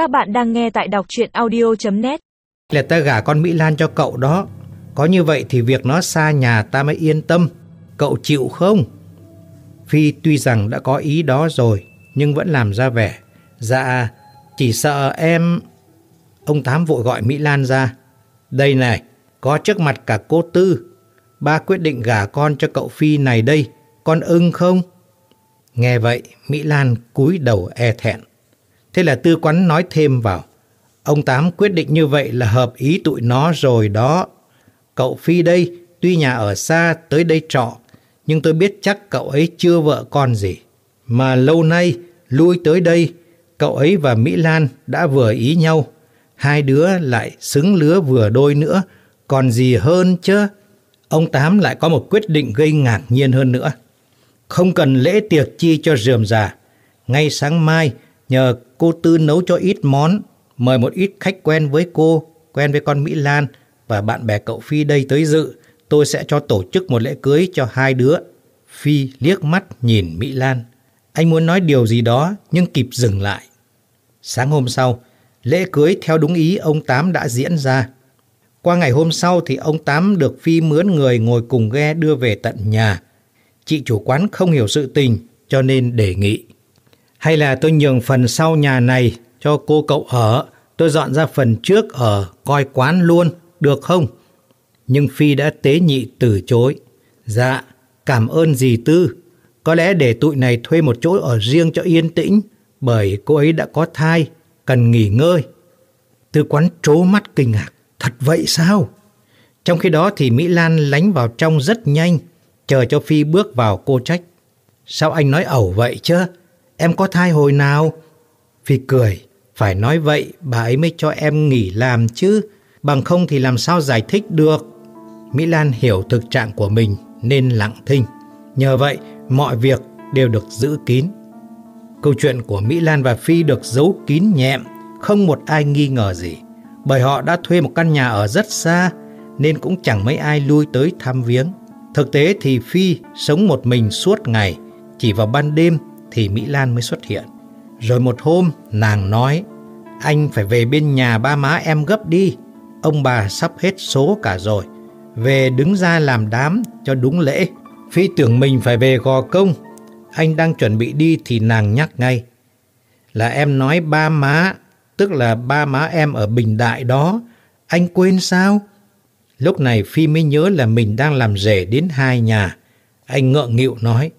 Các bạn đang nghe tại đọc chuyện audio.net Là ta gả con Mỹ Lan cho cậu đó. Có như vậy thì việc nó xa nhà ta mới yên tâm. Cậu chịu không? Phi tuy rằng đã có ý đó rồi, nhưng vẫn làm ra vẻ. Dạ, chỉ sợ em... Ông Tám vội gọi Mỹ Lan ra. Đây này, có trước mặt cả cô Tư. Ba quyết định gả con cho cậu Phi này đây. Con ưng không? Nghe vậy, Mỹ Lan cúi đầu e thẹn. Thế là tư quán nói thêm vào. Ông Tám quyết định như vậy là hợp ý tụi nó rồi đó. Cậu Phi đây, tuy nhà ở xa tới đây trọ, nhưng tôi biết chắc cậu ấy chưa vợ con gì. Mà lâu nay, lui tới đây, cậu ấy và Mỹ Lan đã vừa ý nhau. Hai đứa lại xứng lứa vừa đôi nữa, còn gì hơn chứ? Ông Tám lại có một quyết định gây ngạc nhiên hơn nữa. Không cần lễ tiệc chi cho rườm rà. Ngay sáng mai, nhờ cô Tư nấu cho ít món, mời một ít khách quen với cô, quen với con Mỹ Lan và bạn bè cậu Phi đây tới dự. Tôi sẽ cho tổ chức một lễ cưới cho hai đứa. Phi liếc mắt nhìn Mỹ Lan. Anh muốn nói điều gì đó nhưng kịp dừng lại. Sáng hôm sau, lễ cưới theo đúng ý ông Tám đã diễn ra. Qua ngày hôm sau thì ông Tám được Phi mướn người ngồi cùng ghe đưa về tận nhà. Chị chủ quán không hiểu sự tình cho nên đề nghị. Hay là tôi nhường phần sau nhà này cho cô cậu ở, tôi dọn ra phần trước ở coi quán luôn, được không? Nhưng Phi đã tế nhị từ chối. Dạ, cảm ơn dì Tư. Có lẽ để tụi này thuê một chỗ ở riêng cho yên tĩnh, bởi cô ấy đã có thai, cần nghỉ ngơi. Tư quán trố mắt kinh ngạc. Thật vậy sao? Trong khi đó thì Mỹ Lan lánh vào trong rất nhanh, chờ cho Phi bước vào cô trách. Sao anh nói ẩu vậy chứ? Em có thai hồi nào? Phi cười, phải nói vậy bà ấy mới cho em nghỉ làm chứ, bằng không thì làm sao giải thích được. Mỹ Lan hiểu thực trạng của mình nên lặng thinh. Nhờ vậy, mọi việc đều được giữ kín. Câu chuyện của Mỹ Lan và Phi được giấu kín nhẹm, không một ai nghi ngờ gì. Bởi họ đã thuê một căn nhà ở rất xa, nên cũng chẳng mấy ai lui tới thăm viếng. Thực tế thì Phi sống một mình suốt ngày, chỉ vào ban đêm thì Mỹ Lan mới xuất hiện. Rồi một hôm nàng nói, anh phải về bên nhà ba má em gấp đi, ông bà sắp hết số cả rồi. Về đứng ra làm đám cho đúng lễ. Phi tưởng mình phải về gò công, anh đang chuẩn bị đi thì nàng nhắc ngay. Là em nói ba má, tức là ba má em ở Bình Đại đó, anh quên sao? Lúc này Phi mới nhớ là mình đang làm rể đến hai nhà. Anh ngượng nghịu nói,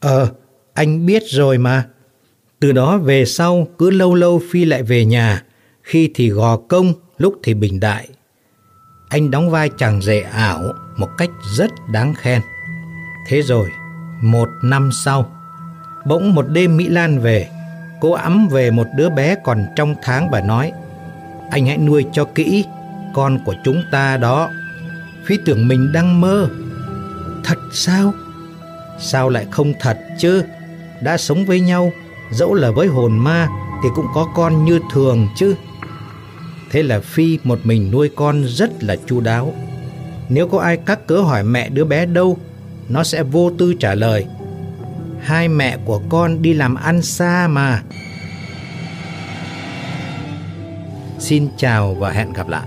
Ờ, anh biết rồi mà. Từ đó về sau, cứ lâu lâu Phi lại về nhà, khi thì gò công, lúc thì bình đại. Anh đóng vai chàng rể ảo một cách rất đáng khen. Thế rồi, một năm sau, bỗng một đêm Mỹ Lan về, cô ấm về một đứa bé còn trong tháng bà nói, anh hãy nuôi cho kỹ, con của chúng ta đó. Phi tưởng mình đang mơ. Thật sao? Sao lại không thật chứ? Đã sống với nhau, dẫu là với hồn ma thì cũng có con như thường chứ. Thế là Phi một mình nuôi con rất là chu đáo. Nếu có ai cắt cớ hỏi mẹ đứa bé đâu, nó sẽ vô tư trả lời. Hai mẹ của con đi làm ăn xa mà. Xin chào và hẹn gặp lại.